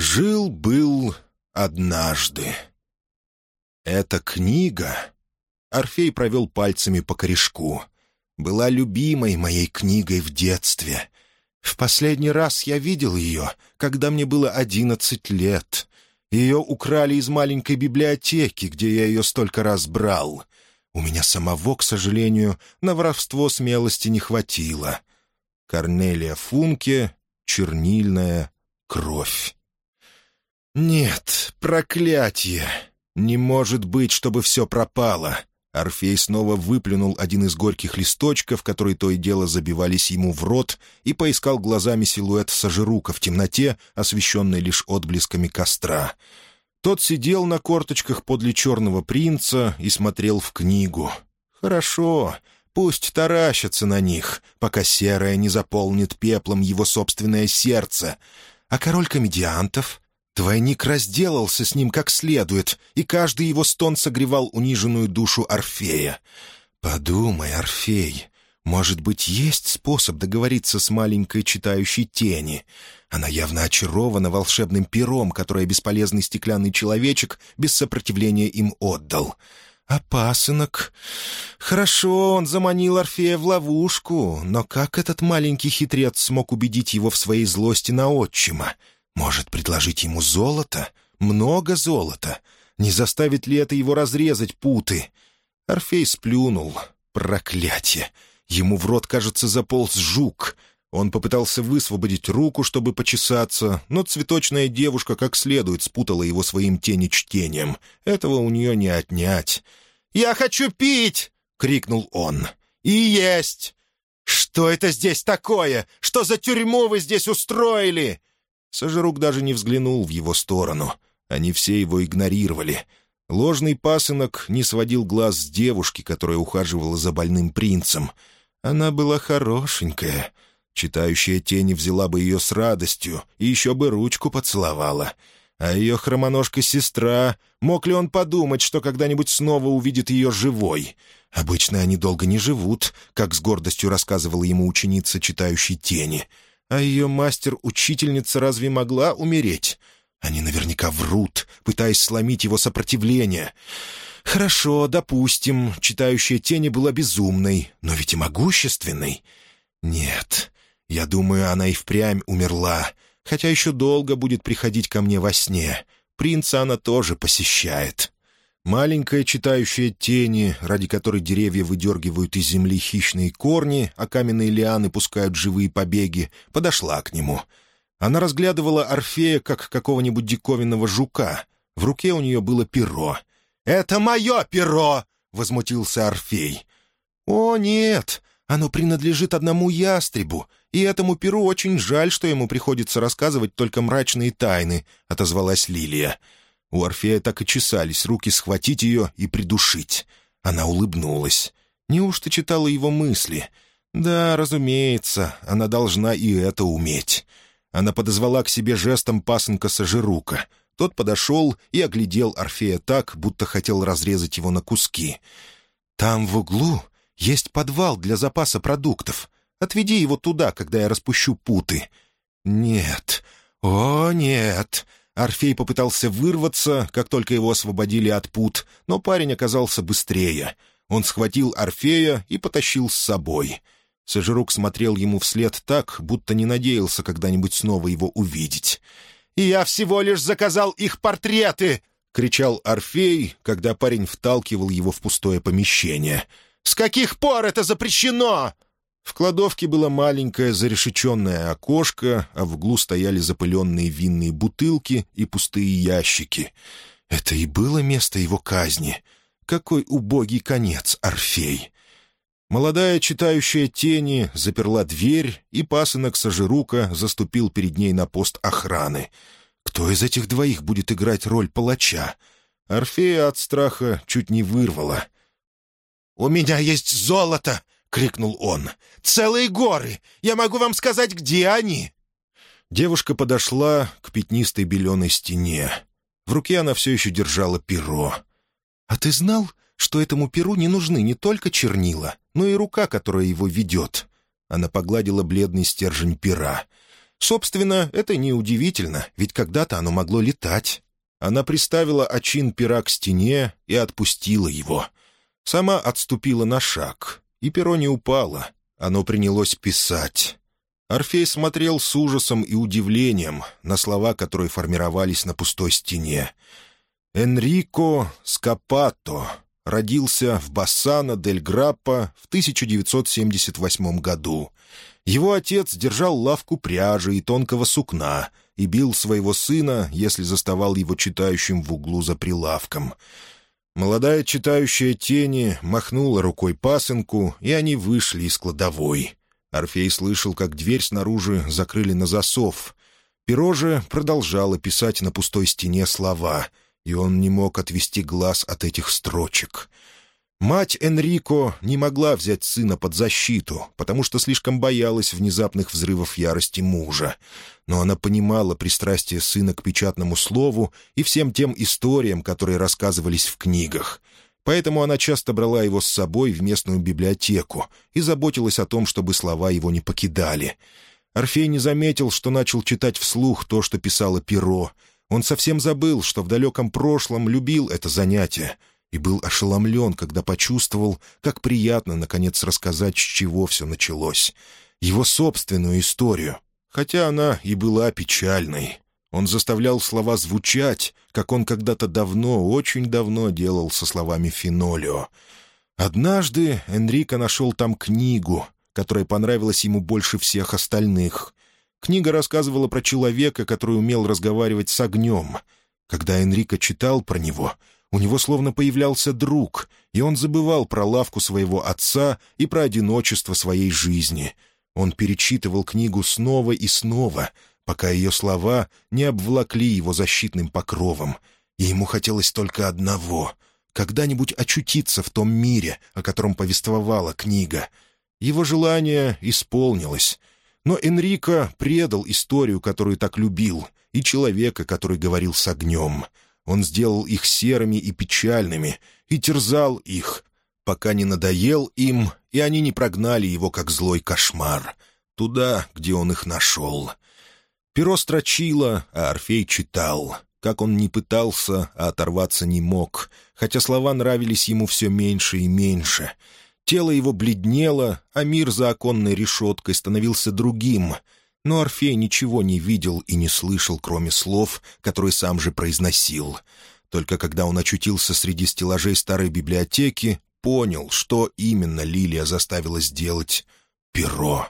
Жил-был однажды. Эта книга... Орфей провел пальцами по корешку. Была любимой моей книгой в детстве. В последний раз я видел ее, когда мне было одиннадцать лет. Ее украли из маленькой библиотеки, где я ее столько раз брал. У меня самого, к сожалению, на воровство смелости не хватило. Корнелия Функе, чернильная кровь. «Нет, проклятие! Не может быть, чтобы все пропало!» Орфей снова выплюнул один из горьких листочков, которые то и дело забивались ему в рот, и поискал глазами силуэт Сажирука в темноте, освещенной лишь отблесками костра. Тот сидел на корточках подле черного принца и смотрел в книгу. «Хорошо, пусть таращатся на них, пока серое не заполнит пеплом его собственное сердце. А король комедиантов? Двойник разделался с ним как следует, и каждый его стон согревал униженную душу Орфея. «Подумай, Орфей, может быть, есть способ договориться с маленькой читающей тени? Она явно очарована волшебным пером, которое бесполезный стеклянный человечек без сопротивления им отдал». «А пасынок? Хорошо, он заманил Орфея в ловушку, но как этот маленький хитрец смог убедить его в своей злости на отчима? Может, предложить ему золото? Много золота? Не заставит ли это его разрезать путы? Орфей сплюнул. Проклятие! Ему в рот, кажется, заполз жук. Он попытался высвободить руку, чтобы почесаться, но цветочная девушка как следует спутала его своим тенечтением. Этого у нее не отнять. «Я хочу пить!» — крикнул он. «И есть!» «Что это здесь такое? Что за тюрьму вы здесь устроили?» Сожрук даже не взглянул в его сторону. Они все его игнорировали. Ложный пасынок не сводил глаз с девушки, которая ухаживала за больным принцем. Она была хорошенькая. Читающая тени взяла бы ее с радостью и еще бы ручку поцеловала. А ее хромоножка-сестра... Мог ли он подумать, что когда-нибудь снова увидит ее живой? Обычно они долго не живут, как с гордостью рассказывала ему ученица, читающей тени. А ее мастер-учительница разве могла умереть? Они наверняка врут, пытаясь сломить его сопротивление. Хорошо, допустим, читающая тени была безумной, но ведь и могущественной. Нет, я думаю, она и впрямь умерла, хотя еще долго будет приходить ко мне во сне. Принца она тоже посещает. Маленькая читающая тени, ради которой деревья выдергивают из земли хищные корни, а каменные лианы пускают живые побеги, подошла к нему. Она разглядывала Орфея, как какого-нибудь диковинного жука. В руке у нее было перо. «Это мое перо!» — возмутился Орфей. «О, нет! Оно принадлежит одному ястребу, и этому перу очень жаль, что ему приходится рассказывать только мрачные тайны», — отозвалась Лилия. У Орфея так и чесались руки схватить ее и придушить. Она улыбнулась. Неужто читала его мысли? Да, разумеется, она должна и это уметь. Она подозвала к себе жестом пасынка Сажирука. Тот подошел и оглядел Орфея так, будто хотел разрезать его на куски. «Там в углу есть подвал для запаса продуктов. Отведи его туда, когда я распущу путы». «Нет, о, нет!» Орфей попытался вырваться, как только его освободили от пут, но парень оказался быстрее. Он схватил Орфея и потащил с собой. Сожрук смотрел ему вслед так, будто не надеялся когда-нибудь снова его увидеть. «И я всего лишь заказал их портреты!» — кричал Орфей, когда парень вталкивал его в пустое помещение. «С каких пор это запрещено?» В кладовке было маленькое зарешеченное окошко, а в углу стояли запыленные винные бутылки и пустые ящики. Это и было место его казни. Какой убогий конец, Орфей! Молодая, читающая тени, заперла дверь, и пасынок Сажирука заступил перед ней на пост охраны. Кто из этих двоих будет играть роль палача? Орфея от страха чуть не вырвала. «У меня есть золото!» — крикнул он. «Целые горы! Я могу вам сказать, где они!» Девушка подошла к пятнистой беленой стене. В руке она все еще держала перо. «А ты знал, что этому перу не нужны не только чернила, но и рука, которая его ведет?» Она погладила бледный стержень пера. Собственно, это неудивительно, ведь когда-то оно могло летать. Она приставила очин пера к стене и отпустила его. Сама отступила на шаг, и перо не упало. Оно принялось писать. Орфей смотрел с ужасом и удивлением на слова, которые формировались на пустой стене. «Энрико Скапато родился в Бассано-дель-Граппо в 1978 году. Его отец держал лавку пряжи и тонкого сукна и бил своего сына, если заставал его читающим в углу за прилавком. Молодая читающая тени махнула рукой пасынку, и они вышли из кладовой. Орфей слышал, как дверь снаружи закрыли на засов. Перо же продолжало писать на пустой стене слова, и он не мог отвести глаз от этих строчек. Мать Энрико не могла взять сына под защиту, потому что слишком боялась внезапных взрывов ярости мужа. Но она понимала пристрастие сына к печатному слову и всем тем историям, которые рассказывались в книгах — Поэтому она часто брала его с собой в местную библиотеку и заботилась о том, чтобы слова его не покидали. Орфей не заметил, что начал читать вслух то, что писало перо. Он совсем забыл, что в далеком прошлом любил это занятие, и был ошеломлен, когда почувствовал, как приятно, наконец, рассказать, с чего все началось. Его собственную историю, хотя она и была печальной. Он заставлял слова звучать, как он когда-то давно, очень давно делал со словами Финолио. Однажды Энрико нашел там книгу, которая понравилась ему больше всех остальных. Книга рассказывала про человека, который умел разговаривать с огнем. Когда Энрико читал про него, у него словно появлялся друг, и он забывал про лавку своего отца и про одиночество своей жизни. Он перечитывал книгу снова и снова — пока ее слова не обвлакли его защитным покровом, и ему хотелось только одного — когда-нибудь очутиться в том мире, о котором повествовала книга. Его желание исполнилось, но Энрико предал историю, которую так любил, и человека, который говорил с огнем. Он сделал их серыми и печальными, и терзал их, пока не надоел им, и они не прогнали его, как злой кошмар, туда, где он их нашел — Перо строчило, а Орфей читал. Как он не пытался, а оторваться не мог, хотя слова нравились ему все меньше и меньше. Тело его бледнело, а мир за оконной решеткой становился другим. Но Орфей ничего не видел и не слышал, кроме слов, которые сам же произносил. Только когда он очутился среди стеллажей старой библиотеки, понял, что именно Лилия заставила сделать перо.